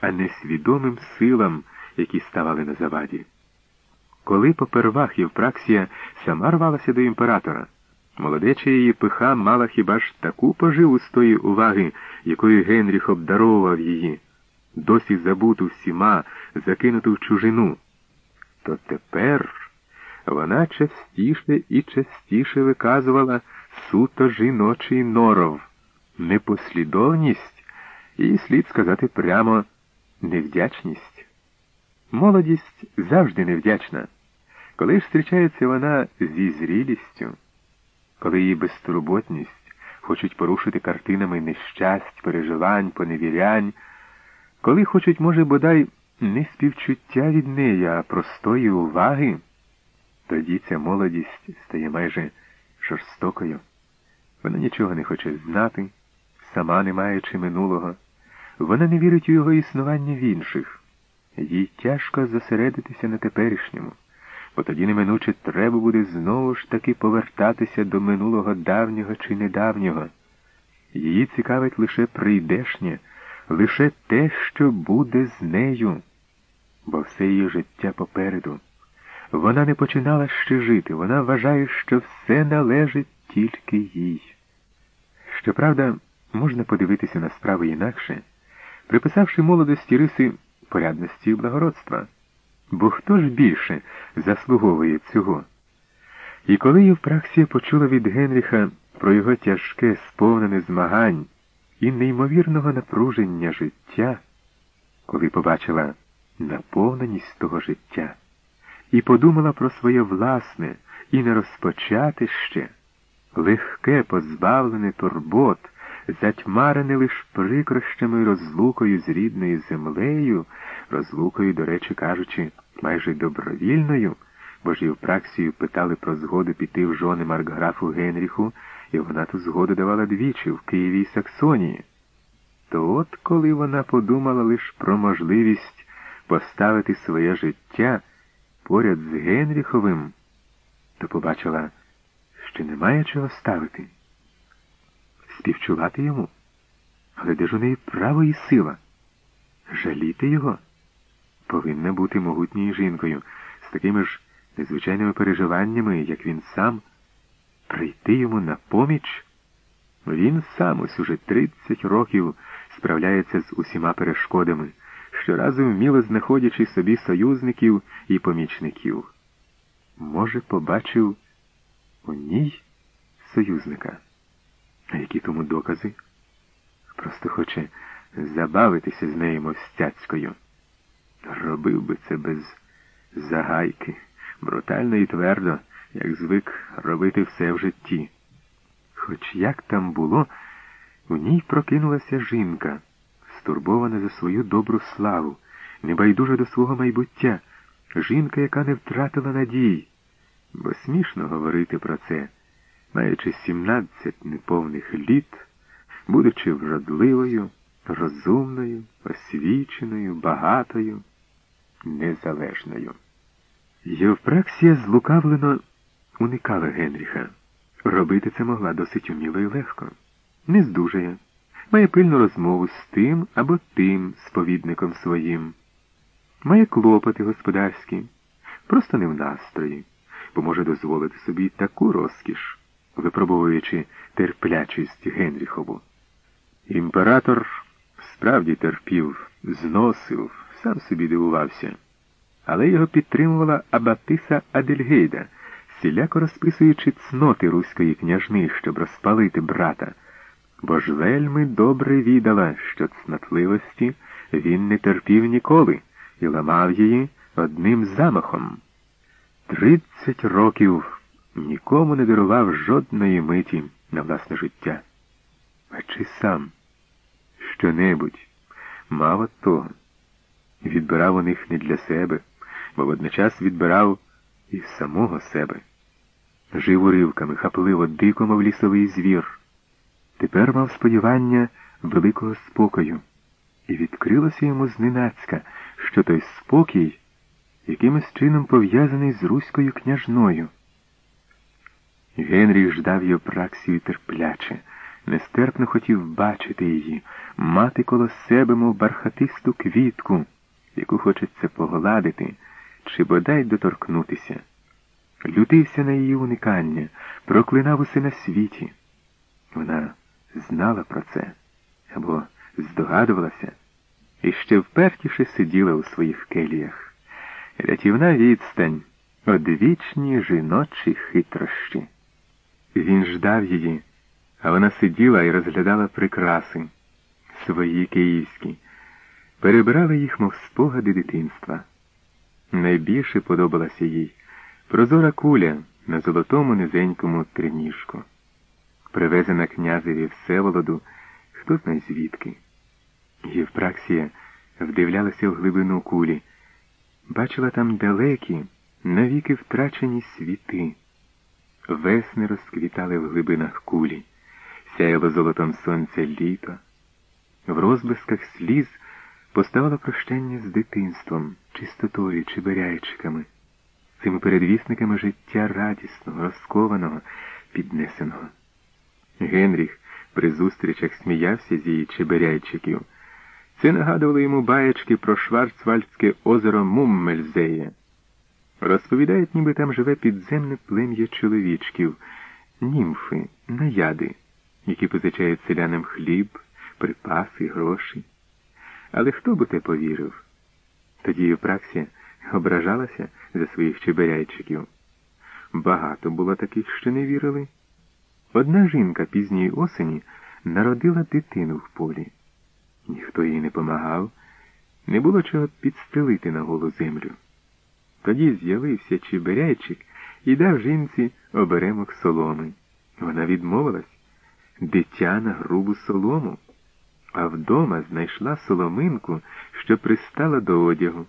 а не свідомим силам, які ставали на заваді. Коли попервах Євпраксія сама рвалася до імператора, молодеча її пиха мала хіба ж таку поживу з тої уваги, якою Генріх обдаровував її, досі забуту всіма, закинуту в чужину, то тепер вона частіше і частіше виказувала суто жіночий норов, непослідовність і, слід сказати прямо, невдячність. Молодість завжди невдячна. Коли ж зустрічається вона зі зрілістю, коли її безтурботність хочуть порушити картинами нещасть, переживань, поневірянь, коли хочуть, може, бодай не співчуття від неї, а простої уваги, тоді ця молодість стає майже жорстокою. Вона нічого не хоче знати, сама не маючи минулого. Вона не вірить у його існування в інших. Їй тяжко зосередитися на теперішньому, бо тоді неминуче треба буде знову ж таки повертатися до минулого давнього чи недавнього. Її цікавить лише прийдешнє, лише те, що буде з нею, бо все її життя попереду. Вона не починала ще жити, вона вважає, що все належить тільки їй. Щоправда, можна подивитися на справи інакше, приписавши молодості риси порядності і благородства. Бо хто ж більше заслуговує цього? І коли Євпраксія почула від Генріха про його тяжке, сповнене змагань і неймовірного напруження життя, коли побачила наповненість того життя, і подумала про своє власне і не розпочати ще, легке, позбавлене турбот, затьмарене лиш прикрощами розлукою з рідною землею, розлукою, до речі, кажучи, майже добровільною, бо ж і в праксію питали про згоду піти в жони Маркграфу Генріху, і вона ту згоду давала двічі в Києві і Саксонії. То от коли вона подумала лиш про можливість поставити своє життя поряд з Генріховим, то побачила, що немає чого ставити. Співчувати йому. Але де ж у неї право і сила? Жаліти його? Повинна бути могутньою жінкою, з такими ж незвичайними переживаннями, як він сам, прийти йому на поміч. Він сам ось уже 30 років справляється з усіма перешкодами, щоразу вміло знаходячи собі союзників і помічників. Може, побачив у ній союзника. А які тому докази? Просто хоче забавитися з нею мовстяцькою. Робив би це без загайки, брутально і твердо, як звик робити все в житті. Хоч як там було, у ній прокинулася жінка, стурбована за свою добру славу, небайдужа до свого майбуття, жінка, яка не втратила надій, бо смішно говорити про це, маючи сімнадцять неповних літ, будучи вродливою, розумною, освіченою, багатою, незалежною. Євпраксія злукавлено уникала Генріха. Робити це могла досить уміло і легко. Не здужає. Має пильну розмову з тим або тим сповідником своїм. Має клопоти господарські, просто не в настрої, бо може дозволити собі таку розкіш, випробовуючи терплячість Генріхову. Імператор справді терпів, зносив, сам собі дивувався, але його підтримувала Абатиса Адельгейда всіляко розписуючи цноти руської княжни, щоб розпалити брата, бо ж вельми добре відала, що цнотливості він не терпів ніколи і ламав її одним замахом. Тридцять років нікому не дарував жодної миті на власне життя. А чи сам що-небудь мав от того? Відбирав у них не для себе, бо водночас відбирав і самого себе. Жив уривками, хапливо, дико, мов лісовий звір. Тепер мав сподівання великого спокою, і відкрилося йому зненацька, що той спокій якимось чином пов'язаний з руською княжною. Генрій ждав його праксію терпляче, нестерпно хотів бачити її, мати коло себе, мов бархатисту квітку, яку хочеться погладити чи бодай доторкнутися. Лютився на її уникання, проклинав усе на світі. Вона знала про це або здогадувалася і ще впертіше сиділа у своїх келіях. Рятівна відстань, одвічні жіночі хитрощі. Він ждав її, а вона сиділа і розглядала прикраси свої київські, перебирала їх, мов спогади дитинства. Найбільше подобалася їй прозора куля на золотому низенькому триніжку, привезена князеві Всеволоду, хто знає звідки. Євпраксія вдивлялася в глибину кулі, бачила там далекі, навіки втрачені світи. Весни розквітали в глибинах кулі, сяяло золотом сонця літо. В розблисках сліз поставало прощання з дитинством, чистотою, чибиряйчиками, цими передвісниками життя радісного, розкованого, піднесеного. Генріх при зустрічах сміявся з її чеберяйчиків. Це нагадувало йому баєчки про Шварцвальдське озеро Муммельзеє. Розповідають, ніби там живе підземне плем'я чоловічків, німфи, наяди, які позичають селянам хліб, припаси, гроші. Але хто би те повірив? Тоді Євпраксія ображалася за своїх чеберяйчиків. Багато було таких, що не вірили. Одна жінка пізньої осені народила дитину в полі. Ніхто їй не помагав, не було чого підстелити на голу землю. Тоді з'явився чеберяйчик і дав жінці оберемок соломи. Вона відмовилась дитя на грубу солому, а вдома знайшла соломинку, що пристала до одягу.